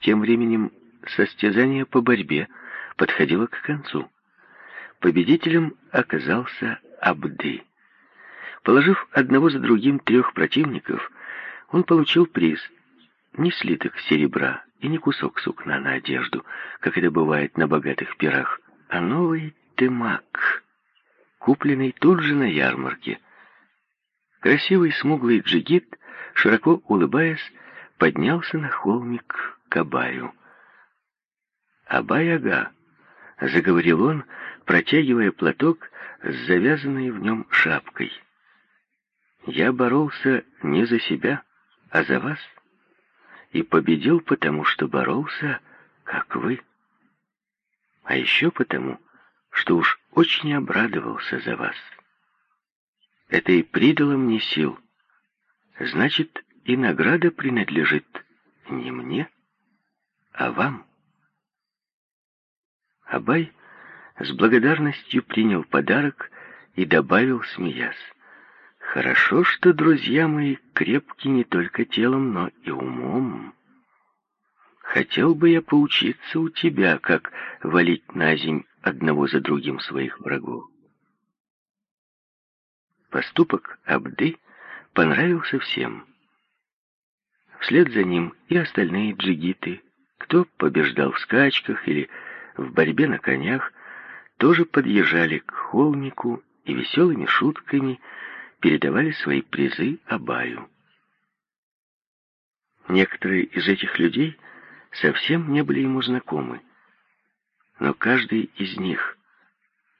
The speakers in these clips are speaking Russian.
Тем временем состязание по борьбе подходило к концу. Победителем оказался Абды. Положив одного за другим трех противников, он получил приз. Не слиток серебра и не кусок сукна на одежду, как это бывает на богатых пирах, а новый тымак, купленный тут же на ярмарке. Красивый смуглый джигит, широко улыбаясь, поднялся на холмик к Абаю. «Абай-ага», — заговорил он, протягивая платок с завязанной в нем шапкой. «Я боролся не за себя, а за вас, и победил потому, что боролся, как вы. А еще потому, что уж очень обрадовался за вас. Это и придало мне сил. Значит, и награда принадлежит не мне, а вам. Абай с благодарностью принял подарок и добавил, смеясь, «Хорошо, что друзья мои крепки не только телом, но и умом. Хотел бы я поучиться у тебя, как валить на земь одного за другим своих врагов». Поступок Абды понравился всем. Вслед за ним и остальные джигиты, кто побеждал в скачках или в борьбе на конях, тоже подъезжали к холмику и веселыми шутками передавали свои призы Абаю. Некоторые из этих людей совсем не были ему знакомы, но каждый из них,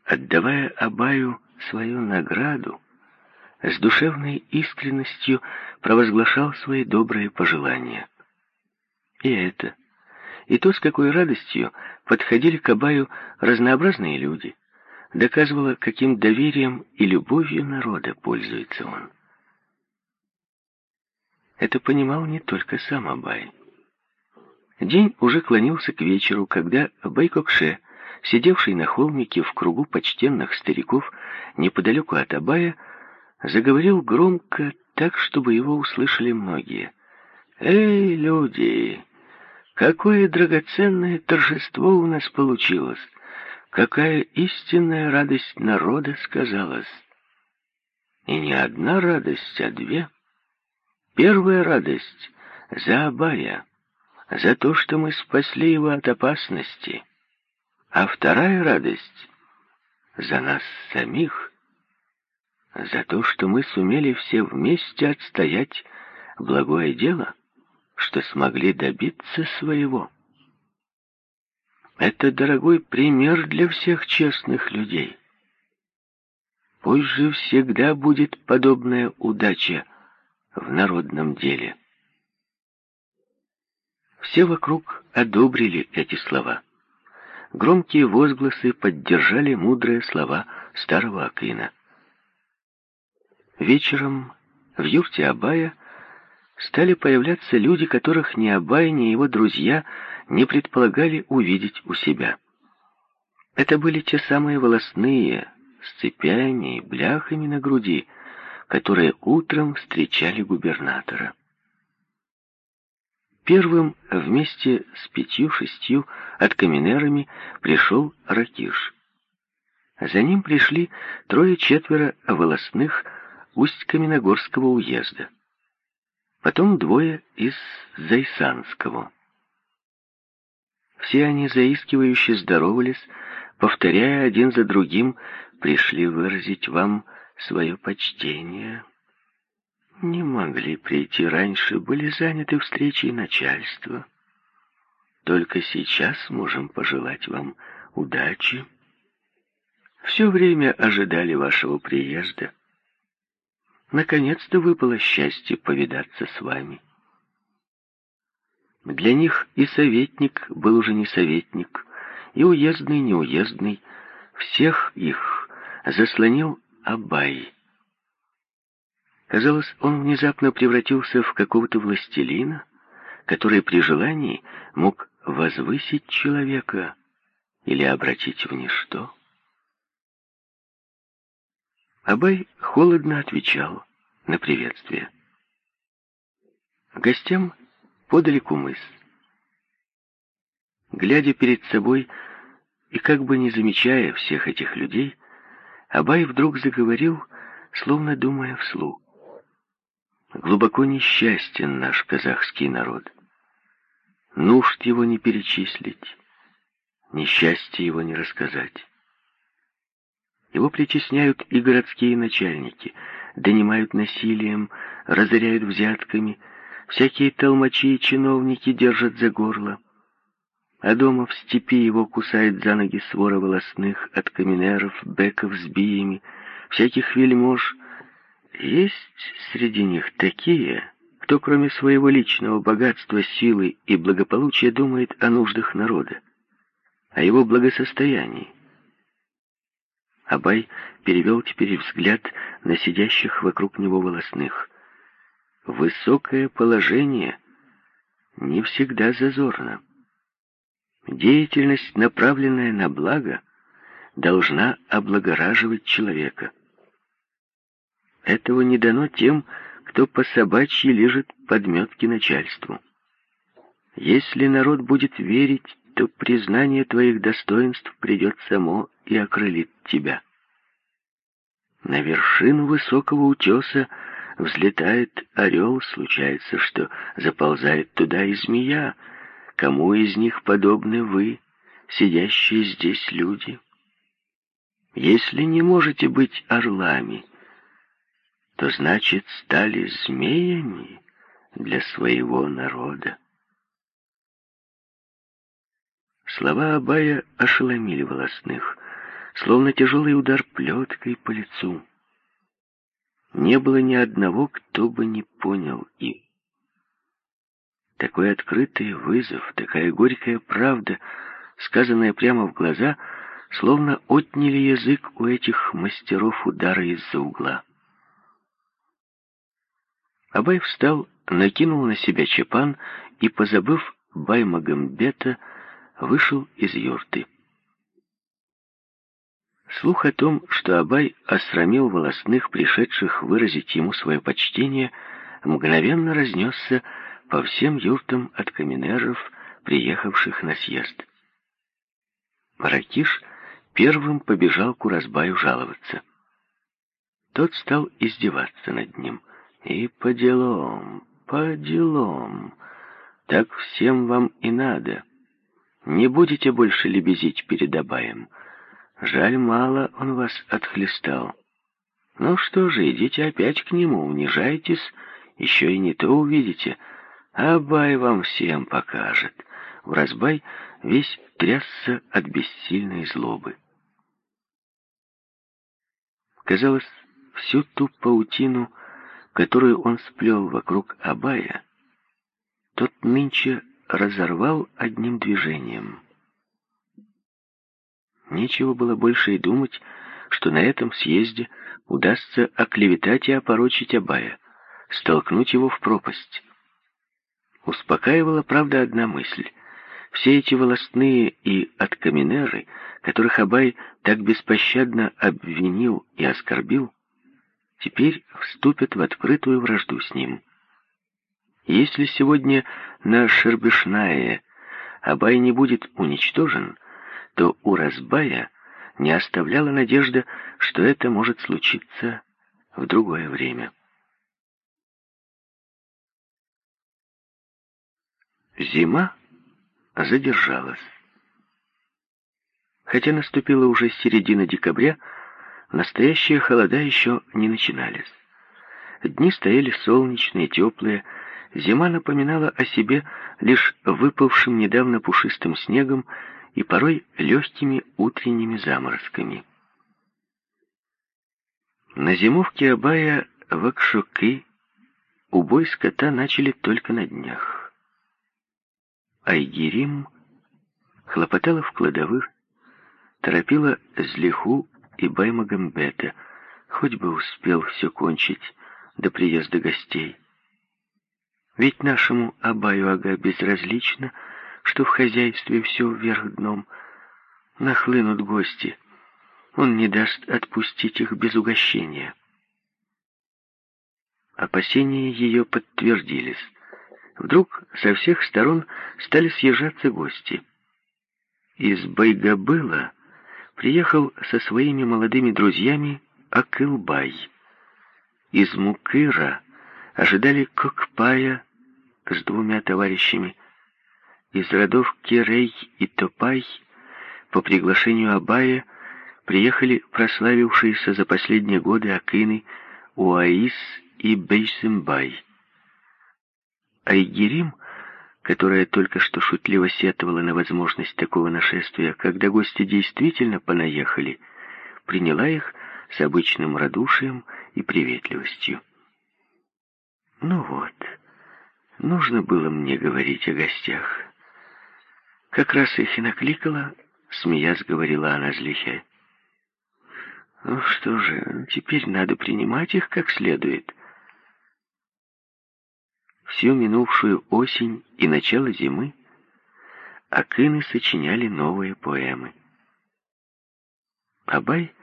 отдавая Абаю свою награду, с душевной искренностью провозглашал свои добрые пожелания. И это, и то, с какой радостью подходили к Абаю разнообразные люди, доказывало, каким доверием и любовью народа пользуется он. Это понимал не только сам Абай. День уже клонился к вечеру, когда Байкокше, сидевший на холмике в кругу почтенных стариков неподалеку от Абая, заговорил громко, так, чтобы его услышали многие. «Эй, люди! Какое драгоценное торжество у нас получилось! Какая истинная радость народа сказалась! И не одна радость, а две. Первая радость за Абая, за то, что мы спасли его от опасности, а вторая радость за нас самих, за то, что мы сумели все вместе отстоять благое дело, что смогли добиться своего. Это дорогой пример для всех честных людей. Пусть же всегда будет подобная удача в народном деле. Все вокруг одобрили эти слова. Громкие возгласы поддержали мудрые слова старого Акина. Вечером в юрте Абая стали появляться люди, которых ни Абай, ни его друзья не предполагали увидеть у себя. Это были те самые волосные, с цепями и бляхами на груди, которые утром встречали губернатора. Первым вместе с пятью-шестью откаминерами пришел Ракиш. За ним пришли трое-четверо волосных Усть-Каменогорского уезда. Потом двое из Зайсанского. Все они заискивающе здоровались, повторяя один за другим, пришли выразить вам свое почтение. Не могли прийти раньше, были заняты встречей начальства. Только сейчас можем пожелать вам удачи. Все время ожидали вашего приезда. Наконец-то выпало счастье повидаться с вами. Для них и советник был уже не советник, и уездный не уездный. Всех их заслонил Абай. Казалось, он внезапно превратился в какого-то властелина, который при желании мог возвысить человека или обратить в ничто. Абай холодно отвечал на приветствие. Гостям подали кумыс. Глядя перед собой и как бы не замечая всех этих людей, Абай вдруг заговорил, словно думая вслух. Глубоко несчастен наш казахский народ. Нужд его не перечислить, несчастье его не рассказать. Его притесняют и городские начальники, донимают насилием, разоряют взятками, всякие толмачи и чиновники держат за горло. А дома в степи его кусает за ноги свора волосных от каменеров, беков с биями, всяких вельмож, есть среди них такие, кто кроме своего личного богатства, силы и благополучия думает о нуждах народа, о его благосостоянии. Абай перевел теперь взгляд на сидящих вокруг него волосных. Высокое положение не всегда зазорно. Деятельность, направленная на благо, должна облагораживать человека. Этого не дано тем, кто по собачьи лежит подметки начальству. Если народ будет верить, то признание твоих достоинств придет само и окрылит тебя. На вершину высокого утеса взлетает орел, случается, что заползает туда и змея. Кому из них подобны вы, сидящие здесь люди? Если не можете быть орлами, то значит стали змеями для своего народа. Слова Абая ошеломили волосных, словно тяжелый удар плеткой по лицу. Не было ни одного, кто бы не понял их. Такой открытый вызов, такая горькая правда, сказанная прямо в глаза, словно отняли язык у этих мастеров удара из-за угла. Абай встал, накинул на себя чепан и, позабыв Баймагамбета, вышел из юрты. Слух о том, что Абай осрамил волосных, пришедших выразить ему свое почтение, мгновенно разнесся по всем юртам от каменеров, приехавших на съезд. Маракиш первым побежал к Уразбаю жаловаться. Тот стал издеваться над ним. И по делам, по делам. Так всем вам и надо. Не будете больше лебезить перед Абаем. Жаль, мало он вас отхлестал. Ну что же, идите опять к нему, унижайтесь, еще и не то увидите. Абай вам всем покажет. Уразбай весь трясся от бессильной злобы. Казалось, всю ту паутину которую он сплел вокруг Абая, тот нынче разорвал одним движением. Нечего было больше и думать, что на этом съезде удастся оклеветать и опорочить Абая, столкнуть его в пропасть. Успокаивала, правда, одна мысль. Все эти волостные и откаменеры, которых Абай так беспощадно обвинил и оскорбил, теперь вступят в открытую вражду с ним. Если сегодня на Шербешнае Абай не будет уничтожен, то у Разбая не оставляла надежда, что это может случиться в другое время. Зима задержалась. Хотя наступила уже середина декабря, Настоящие холода еще не начинались. Дни стояли солнечные, теплые. Зима напоминала о себе лишь выпавшим недавно пушистым снегом и порой легкими утренними заморозками. На зимовке Абая в Акшуки убой скота начали только на днях. Айгерим хлопотала в кладовых, торопила Злиху и Баймагамбета, хоть бы успел все кончить до приезда гостей. Ведь нашему Абаю-ага безразлично, что в хозяйстве все вверх дном. Нахлынут гости. Он не даст отпустить их без угощения. Опасения ее подтвердились. Вдруг со всех сторон стали съезжаться гости. из Байгабыла приехал со своими молодыми друзьями Акылбай. Из Мукыра ожидали Кокпая с двумя товарищами. Из родов Керей и Топай по приглашению Абая приехали прославившиеся за последние годы Акины Уаис и Бейсимбай. Айгерим, которая только что шутливо сетовала на возможность такого нашествия, когда гости действительно понаехали, приняла их с обычным радушием и приветливостью. Ну вот, нужно было мне говорить о гостях. Как раз их и накликала, смеясь, говорила она злихе. Ну что же, теперь надо принимать их как следует. Всю минувшую осень и начало зимы Акины сочиняли новые поэмы. Абай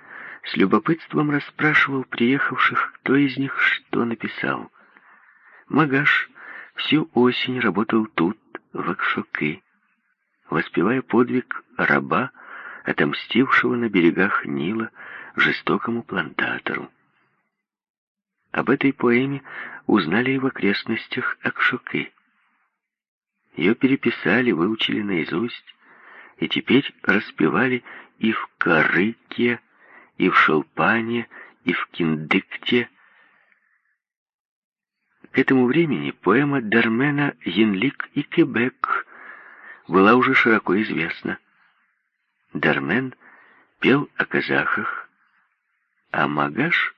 с любопытством расспрашивал приехавших, кто из них что написал. Магаш всю осень работал тут, в Акшоке, воспевая подвиг раба, отомстившего на берегах Нила жестокому плантатору. Об этой поэме узнали и в окрестностях Акшуки. Ее переписали, выучили наизусть, и теперь распевали и в Карыке, и в Шелпане, и в Киндыкте. К этому времени поэма Дармена «Янлик и Кебек» была уже широко известна. Дармен пел о казахах, а Магаш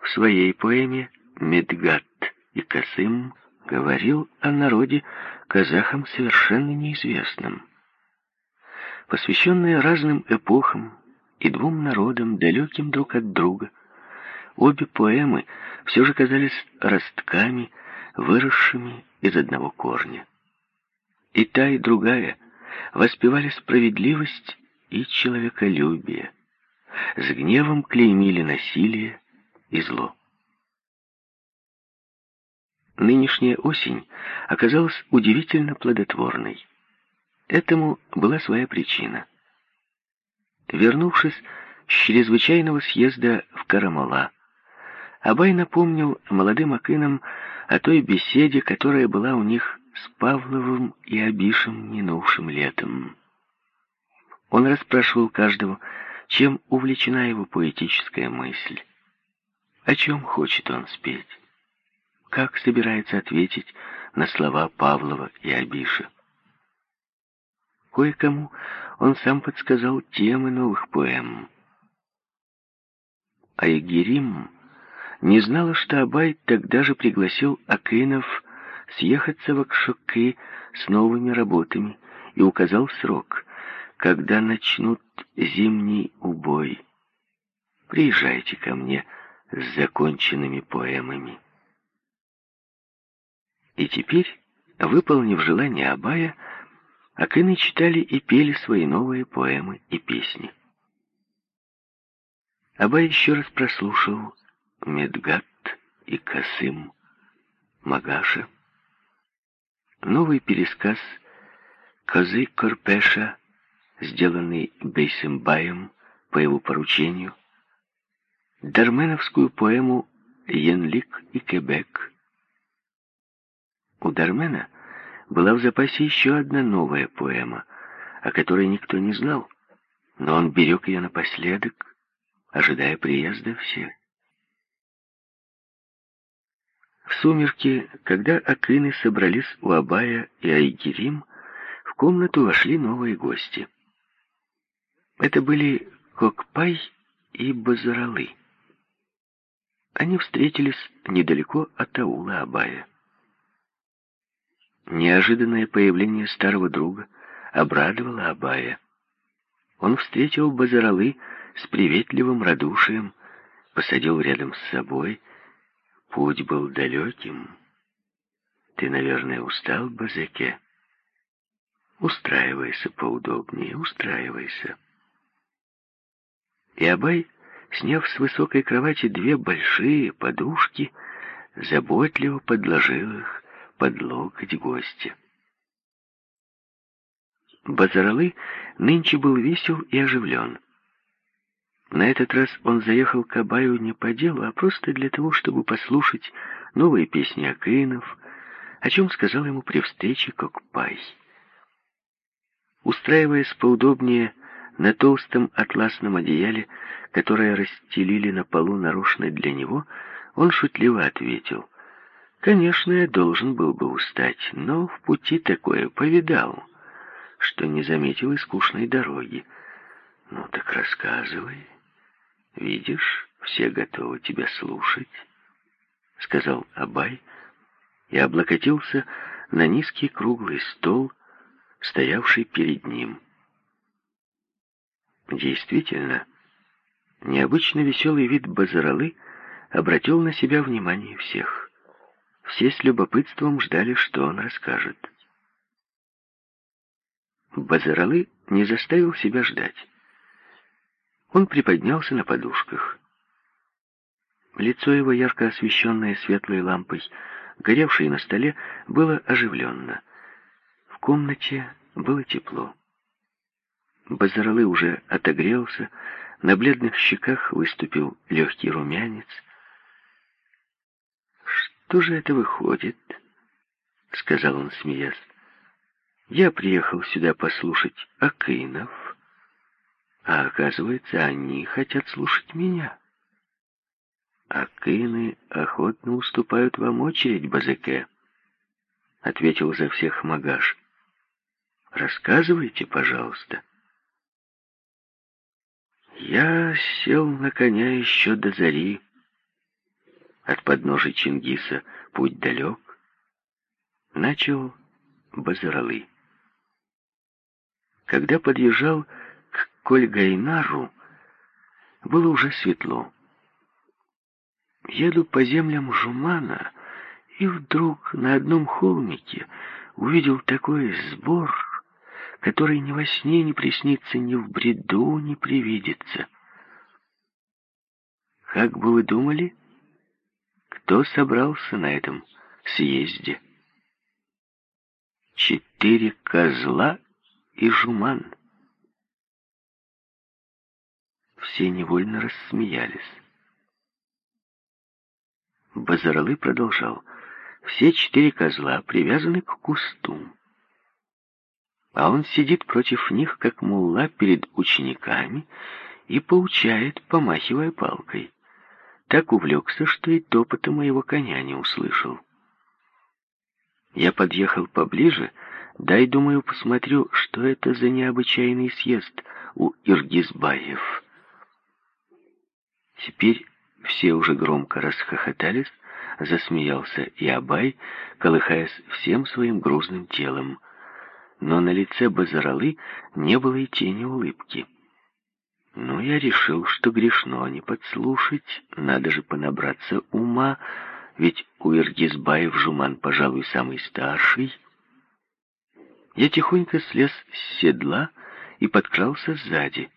в своей поэме «Медгат и Касым» говорил о народе казахам совершенно неизвестном. Посвященные разным эпохам и двум народам, далеким друг от друга, обе поэмы все же казались ростками, выросшими из одного корня. И та, и другая воспевали справедливость и человеколюбие, с гневом клеймили насилие и зло. Нынешняя осень оказалась удивительно плодотворной. Этому была своя причина. Вернувшись с чрезвычайного съезда в Карамала, Абай напомнил молодым акинам о той беседе, которая была у них с Павловым и Абишем минувшим летом. Он расспрашивал каждого, чем увлечена его поэтическая мысль. О чем хочет он спеть? Как собирается ответить на слова Павлова и Абиша? Кое-кому он сам подсказал темы новых поэм. А Егерим не знала, что Абай тогда же пригласил Акинов съехаться в Акшуки с новыми работами и указал срок когда начнут зимний убой. Приезжайте ко мне с законченными поэмами. И теперь, выполнив желание Абая, Акины читали и пели свои новые поэмы и песни. Абай еще раз прослушал Медгат и Касым, Магаша, новый пересказ Козы Корпеша сделанный Бейсембаем по его поручению, дарменовскую поэму «Янлик и Кебек». У Дармена была в запасе еще одна новая поэма, о которой никто не знал, но он берег ее напоследок, ожидая приезда всех. В сумерки, когда Акины собрались у Абая и Айгерим, в комнату вошли новые гости — это были Кокпай и Базаралы. Они встретились недалеко от аула Абая. Неожиданное появление старого друга обрадовало Абая. Он встретил Базаралы с приветливым радушием, посадил рядом с собой. Путь был далеким. Ты, наверное, устал, Базеке? Устраивайся поудобнее, устраивайся. И Абай, сняв с высокой кровати две большие подушки, заботливо подложил их под локоть гостя. Базаралы нынче был весел и оживлен. На этот раз он заехал к Абаю не по делу, а просто для того, чтобы послушать новые песни Акинов, о чем сказал ему при встрече Кокпай. Устраиваясь поудобнее на толстом атласном одеяле, которое расстелили на полу нарочно для него, он шутливо ответил, «Конечно, я должен был бы устать, но в пути такое повидал, что не заметил и скучной дороги. Ну так рассказывай». «Видишь, все готовы тебя слушать», — сказал Абай и облокотился на низкий круглый стол, стоявший перед ним. Действительно, необычно веселый вид Базаралы обратил на себя внимание всех. Все с любопытством ждали, что он расскажет. Базаралы не заставил себя ждать. Он приподнялся на подушках. Лицо его, ярко освещенное светлой лампой, горевшей на столе, было оживленно. В комнате было тепло. Базаралы уже отогрелся, на бледных щеках выступил легкий румянец. «Что же это выходит?» — сказал он, смеясь. «Я приехал сюда послушать Акинов, а оказывается, они хотят слушать меня. Акины охотно уступают вам очередь, Базеке, — ответил за всех Магаш. Рассказывайте, пожалуйста. Я сел на коня еще до зари. От подножия Чингиса путь далек. Начал Базаралы. Когда подъезжал Кольгайнару было уже светло. Еду по землям Жумана, и вдруг на одном холмике увидел такой сбор, который ни во сне не приснится, ни в бреду не привидится. Как бы вы думали, кто собрался на этом съезде? Четыре козла и жуман. Все невольно рассмеялись. Базаралы продолжал. Все четыре козла привязаны к кусту. А он сидит против них, как мулла перед учениками, и поучает, помахивая палкой. Так увлекся, что и топота моего коня не услышал. Я подъехал поближе, дай, думаю, посмотрю, что это за необычайный съезд у Иргизбаев. Теперь все уже громко расхохотались, засмеялся и Абай, колыхаясь всем своим грузным телом. Но на лице Базаралы не было и тени улыбки. Ну, я решил, что грешно не подслушать, надо же понабраться ума, ведь у Иргизбаев Жуман, пожалуй, самый старший. Я тихонько слез с седла и подкрался сзади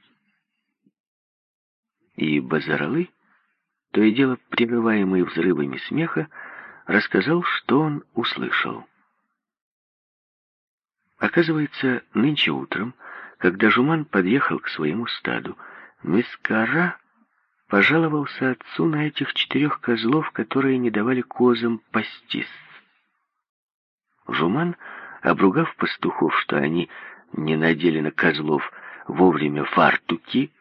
и Базаралы, то и дело прерываемый взрывами смеха, рассказал, что он услышал. Оказывается, нынче утром, когда Жуман подъехал к своему стаду, Мискара пожаловался отцу на этих четырех козлов, которые не давали козам пастись. Жуман, обругав пастухов, что они не надели на козлов вовремя фартуки,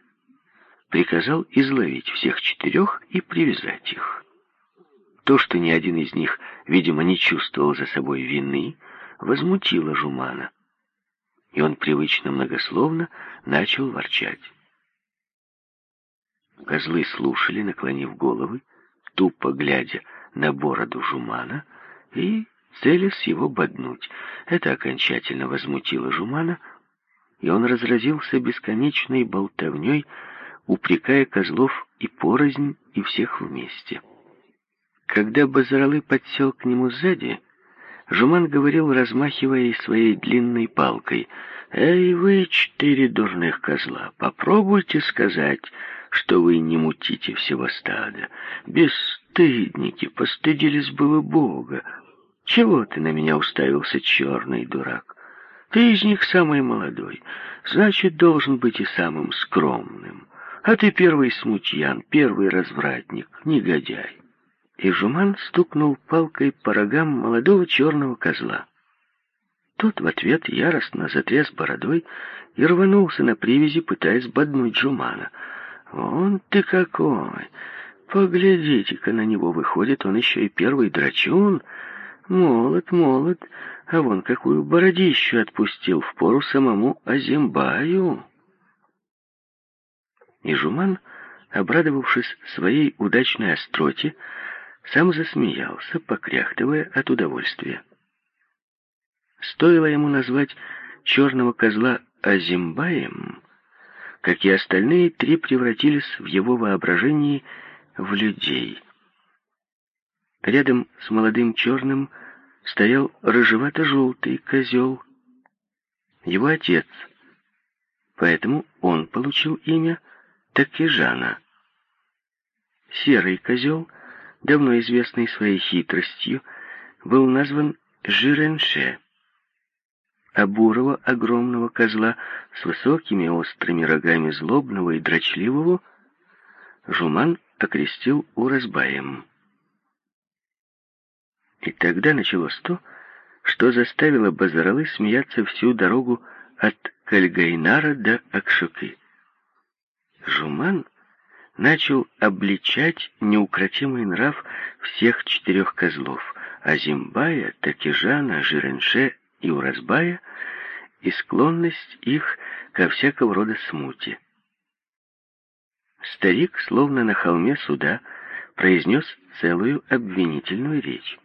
приказал изловить всех четырех и привязать их. То, что ни один из них, видимо, не чувствовал за собой вины, возмутило Жумана, и он привычно многословно начал ворчать. Козлы слушали, наклонив головы, тупо глядя на бороду Жумана и целясь его боднуть. Это окончательно возмутило Жумана, и он разразился бесконечной болтовней упрекая козлов и порознь, и всех вместе. Когда Базаралы подсел к нему сзади, Жуман говорил, размахивая своей длинной палкой, «Эй вы, четыре дурных козла, попробуйте сказать, что вы не мутите всего стада. Бесстыдники, постыдились было Бога. Чего ты на меня уставился, черный дурак? Ты из них самый молодой, значит, должен быть и самым скромным. А ты первый смутьян, первый развратник, негодяй. И Жуман стукнул палкой по рогам молодого черного козла. Тот в ответ яростно затряс бородой и рванулся на привязи, пытаясь боднуть Жумана. «Вон ты какой! Поглядите-ка на него, выходит, он еще и первый драчун. Молод, молод, а вон какую бородищу отпустил в пору самому Азимбаю!» И Жуман, обрадовавшись своей удачной остроте, сам засмеялся, покряхтывая от удовольствия. Стоило ему назвать черного козла Азимбаем, как и остальные три превратились в его воображении в людей. Рядом с молодым черным стоял рыжевато-желтый козел, его отец, поэтому он получил имя Такижана. Серый козел, давно известный своей хитростью, был назван Жиренше а бурого огромного козла с высокими острыми рогами злобного и дрочливого Жуман окрестил Уразбаем. И тогда началось то, что заставило Базаралы смеяться всю дорогу от Кальгайнара до Акшуки. Жуман начал обличать неукротимый нрав всех четырех козлов — Азимбая, Такижана, Жиренше и у разбая, и склонность их ко всякого рода смуте. Старик, словно на холме суда, произнес целую обвинительную речь.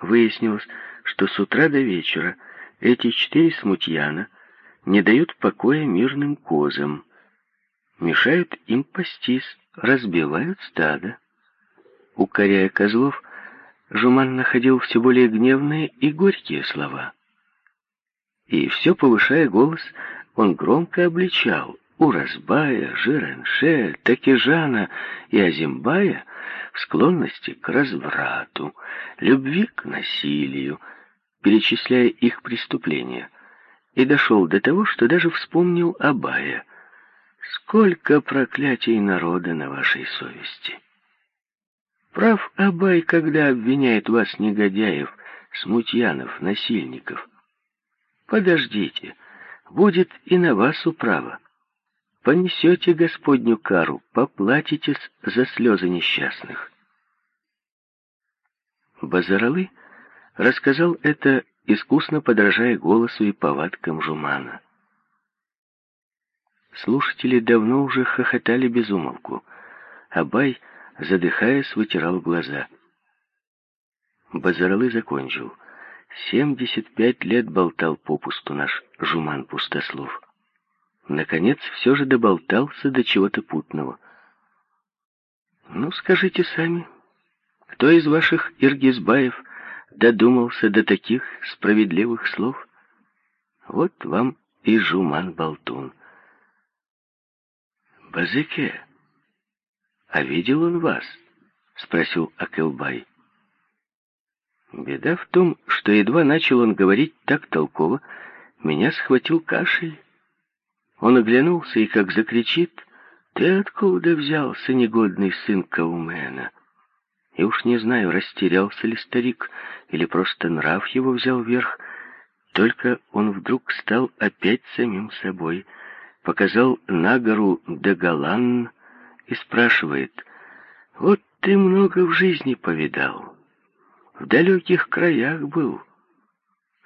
Выяснилось, что с утра до вечера эти четыре смутьяна не дают покоя мирным козам, мешают им пастись, разбивают стадо. Укоряя козлов, Жуман находил все более гневные и горькие слова. И все повышая голос, он громко обличал Уразбая, Жиренше, Такижана и Азимбая в склонности к разврату, любви к насилию, перечисляя их преступления, и дошел до того, что даже вспомнил Абая. «Сколько проклятий народа на вашей совести!» Прав Абай, когда обвиняет вас, негодяев, смутьянов, насильников. Подождите, будет и на вас управа. Понесете Господню кару, поплатитесь за слезы несчастных. Базаралы рассказал это, искусно подражая голосу и повадкам Жумана. Слушатели давно уже хохотали без умолку. Абай — задыхаясь, вытирал глаза. Базаралы закончил. Семьдесят пять лет болтал попусту наш жуман пустослов. Наконец, все же доболтался до чего-то путного. Ну, скажите сами, кто из ваших Иргизбаев додумался до таких справедливых слов? Вот вам и жуман-болтун. Базыке, «А видел он вас?» — спросил Акелбай. Беда в том, что едва начал он говорить так толково, меня схватил кашель. Он оглянулся и как закричит, «Ты откуда взялся, негодный сын Каумена?» И уж не знаю, растерялся ли старик, или просто нрав его взял верх, только он вдруг стал опять самим собой, показал на гору Дагалан, и спрашивает, «Вот ты много в жизни повидал, в далеких краях был.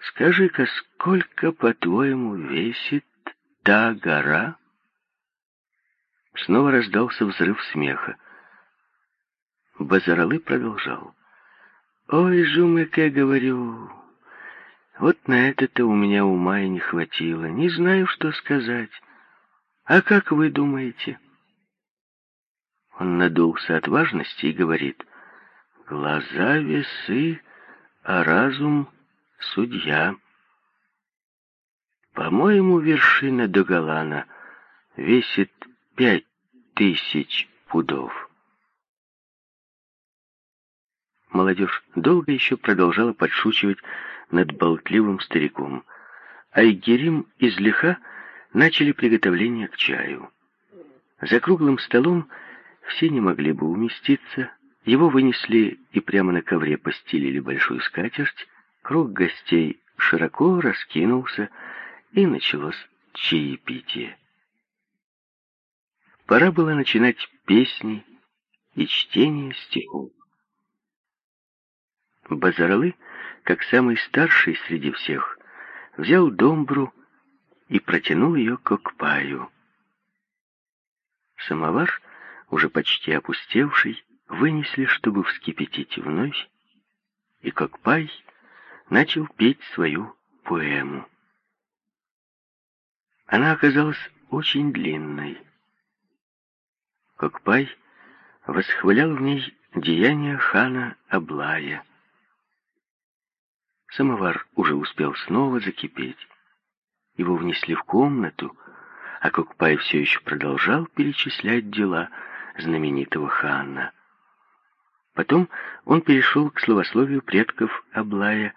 Скажи-ка, сколько, по-твоему, весит та гора?» Снова раздался взрыв смеха. Базаралы продолжал. «Ой, Жумеке, говорю, вот на это-то у меня ума и не хватило. Не знаю, что сказать. А как вы думаете?» Он надулся от важности и говорит, «Глаза весы, а разум — судья. По-моему, вершина Догалана весит пять тысяч пудов». Молодежь долго еще продолжала подшучивать над болтливым стариком. Айгерим и Злиха начали приготовление к чаю. За круглым столом все не могли бы уместиться. Его вынесли и прямо на ковре постелили большую скатерть. Круг гостей широко раскинулся, и началось чаепитие. Пора было начинать песни и чтение стихов. Базаралы, как самый старший среди всех, взял домбру и протянул ее к Окпаю. Самовар, уже почти опустевший, вынесли, чтобы вскипятить вновь, и Кокпай начал петь свою поэму. Она оказалась очень длинной. Кокпай восхвалял в ней деяния хана Аблая. Самовар уже успел снова закипеть. Его внесли в комнату, а Кокпай все еще продолжал перечислять дела знаменитого хана. Потом он перешел к словословию предков Аблая,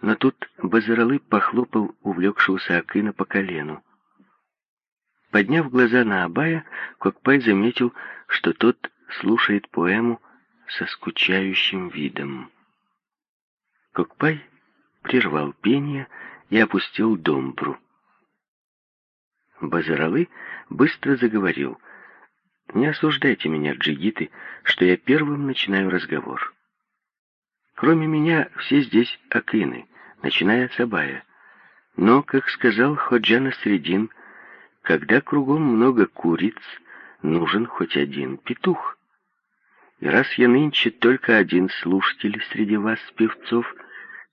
но тут Базаралы похлопал увлекшегося Акына по колену. Подняв глаза на Абая, Кокпай заметил, что тот слушает поэму со скучающим видом. Кокпай прервал пение и опустил домбру. Базаралы быстро заговорил. «Не осуждайте меня, джигиты, что я первым начинаю разговор. Кроме меня все здесь акины, начиная от Сабая. Но, как сказал Ходжана Средин, когда кругом много куриц, нужен хоть один петух. И раз я нынче только один слушатель среди вас, певцов,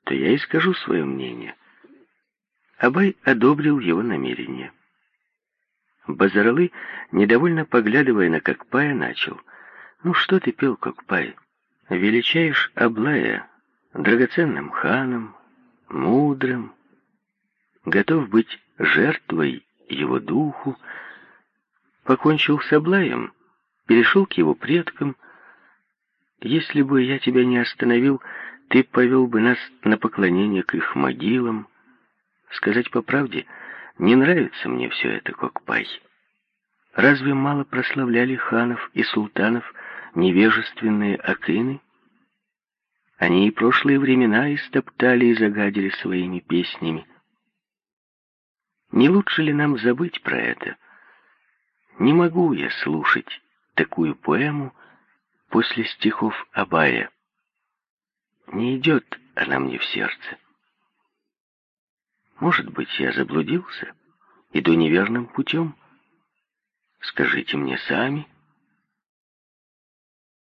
то я и скажу свое мнение». Абай одобрил его намерение. Базаралы, недовольно поглядывая на Кокпая, начал. «Ну что ты пел, Кокпай? Величаешь Аблая драгоценным ханом, мудрым, готов быть жертвой его духу, покончил с Аблаем, перешел к его предкам. Если бы я тебя не остановил, ты повел бы нас на поклонение к их могилам. Сказать по правде — не нравится мне все это, Кокпай. Разве мало прославляли ханов и султанов невежественные акины? Они и прошлые времена истоптали и загадили своими песнями. Не лучше ли нам забыть про это? Не могу я слушать такую поэму после стихов Абая. Не идет она мне в сердце. Может быть, я заблудился? Иду неверным путем? Скажите мне сами.